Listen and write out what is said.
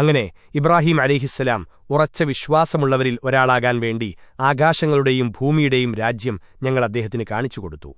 അങ്ങനെ ഇബ്രാഹിം അലിഹിസ്സലാം ഉറച്ച വിശ്വാസമുള്ളവരിൽ ഒരാളാകാൻ വേണ്ടി ആകാശങ്ങളുടെയും ഭൂമിയുടെയും രാജ്യം ഞങ്ങൾ അദ്ദേഹത്തിന് കാണിച്ചു കൊടുത്തു